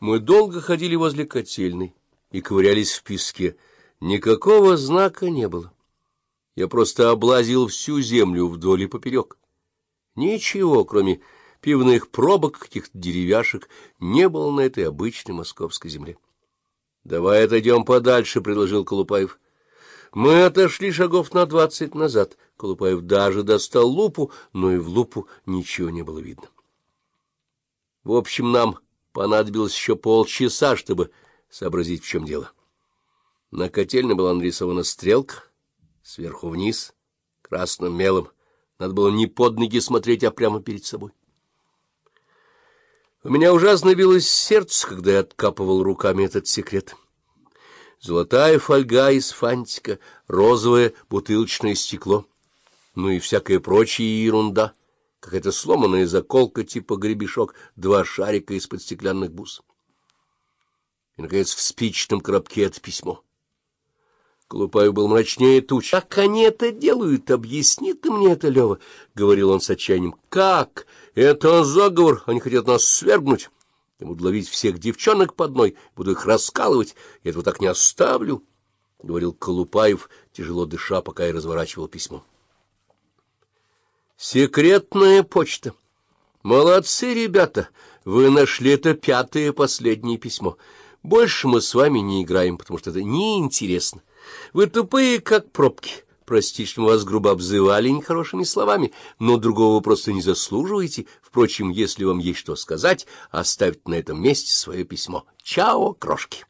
Мы долго ходили возле котельной и ковырялись в песке. Никакого знака не было. Я просто облазил всю землю вдоль и поперек. Ничего, кроме пивных пробок, каких-то деревяшек, не было на этой обычной московской земле. — Давай отойдем подальше, — предложил Колупаев. Мы отошли шагов на двадцать назад. Колупаев даже достал лупу, но и в лупу ничего не было видно. В общем, нам понадобилось еще полчаса, чтобы сообразить, в чем дело. На котельной была нарисована стрелка, сверху вниз, красным мелом. Надо было не под ноги смотреть, а прямо перед собой. У меня ужасно билось сердце, когда я откапывал руками этот секрет. Золотая фольга из фантика, розовое бутылочное стекло, ну и всякая прочая ерунда, какая-то сломанная заколка типа гребешок, два шарика из-под стеклянных бус. И, наконец, в спичном коробке это письмо. Колупаев был мрачнее туч. — Как они это делают? Объясни ты мне это, Лева, — говорил он с отчаянием. — Как? Это заговор. Они хотят нас свергнуть. Я буду ловить всех девчонок по одной, буду их раскалывать. Я этого так не оставлю, — говорил Колупаев, тяжело дыша, пока я разворачивал письмо. Секретная почта. Молодцы, ребята, вы нашли это пятое последнее письмо. Больше мы с вами не играем, потому что это неинтересно. Вы тупые, как пробки. Простите, что мы вас грубо обзывали нехорошими словами, но другого вы просто не заслуживаете. Впрочем, если вам есть что сказать, оставьте на этом месте свое письмо. Чао, крошки!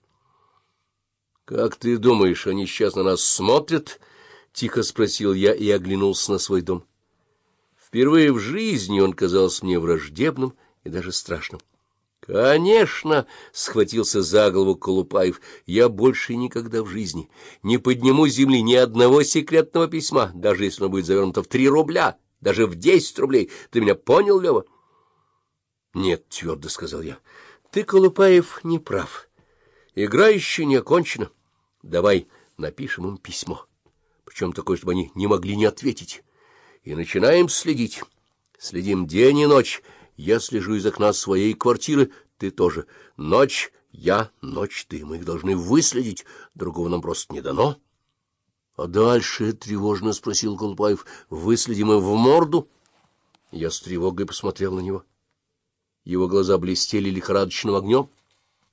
— Как ты думаешь, они сейчас на нас смотрят? — тихо спросил я и оглянулся на свой дом. Впервые в жизни он казался мне враждебным и даже страшным. «Конечно!» — схватился за голову Колупаев. «Я больше никогда в жизни не подниму земли ни одного секретного письма, даже если оно будет завернуто в три рубля, даже в десять рублей. Ты меня понял, Лева?» «Нет», — твердо сказал я. «Ты, Колупаев, не прав. Игра еще не окончена. Давай напишем им письмо, причем такое, чтобы они не могли не ответить, и начинаем следить. Следим день и ночь». Я слежу из окна своей квартиры, ты тоже. Ночь я, ночь ты. Мы их должны выследить, другого нам просто не дано. — А дальше? — тревожно спросил Колпаев. — Выследим их в морду? Я с тревогой посмотрел на него. Его глаза блестели лихорадочным огнем.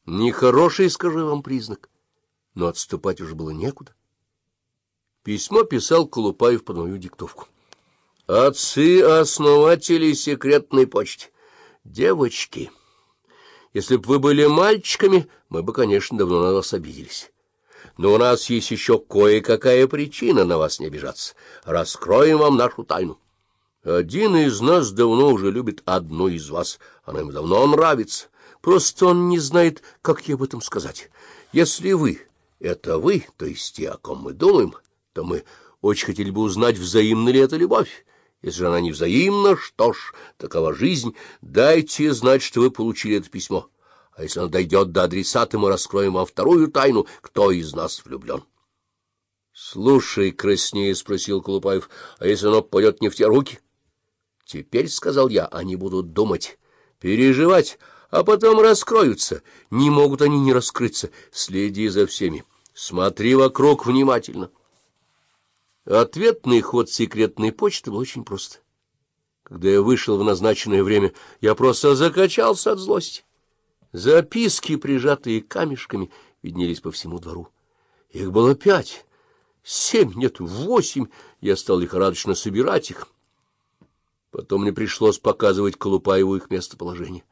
Нехороший, скажу вам, признак. Но отступать уже было некуда. Письмо писал Колупаев под мою диктовку. «Отцы-основатели секретной почты. Девочки, если бы вы были мальчиками, мы бы, конечно, давно на вас обиделись. Но у нас есть еще кое-какая причина на вас не обижаться. Раскроем вам нашу тайну. Один из нас давно уже любит одну из вас. Она ему давно нравится. Просто он не знает, как ей об этом сказать. Если вы — это вы, то есть те, о ком мы думаем, то мы очень хотели бы узнать, взаимна ли эта любовь. Если же она не взаимна, что ж, такова жизнь. Дайте знать, что вы получили это письмо. А если оно дойдет до адресата, мы раскроем вам вторую тайну, кто из нас влюблен. — Слушай, — краснее спросил Колупаев, — а если оно попадет не в те руки? — Теперь, — сказал я, — они будут думать, переживать, а потом раскроются. Не могут они не раскрыться. Следи за всеми. Смотри вокруг внимательно. — Ответный ход секретной почты был очень прост. Когда я вышел в назначенное время, я просто закачался от злости. Записки, прижатые камешками, виднелись по всему двору. Их было пять, семь, нет, восемь. Я стал лихорадочно собирать их. Потом мне пришлось показывать Колупаеву их местоположение.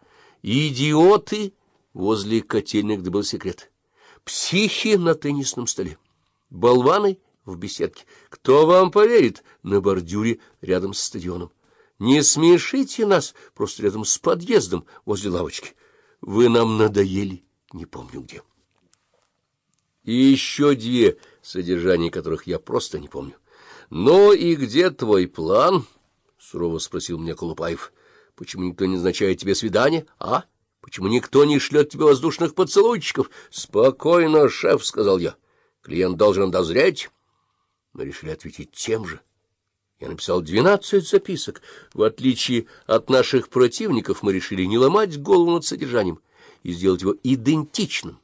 Идиоты возле котельных, был секрет. Психи на теннисном столе. Болваны — в беседке. Кто вам поверит на бордюре рядом с стадионом? Не смешите нас просто рядом с подъездом возле лавочки. Вы нам надоели, не помню где. И еще две, содержания которых я просто не помню. — Ну и где твой план? — сурово спросил меня Колупаев. — Почему никто не назначает тебе свидание, а? Почему никто не шлет тебе воздушных поцелуйчиков? — Спокойно, шеф, — сказал я. Клиент должен дозреть. Мы решили ответить тем же. Я написал двенадцать записок. В отличие от наших противников, мы решили не ломать голову над содержанием. и сделать его идентичным.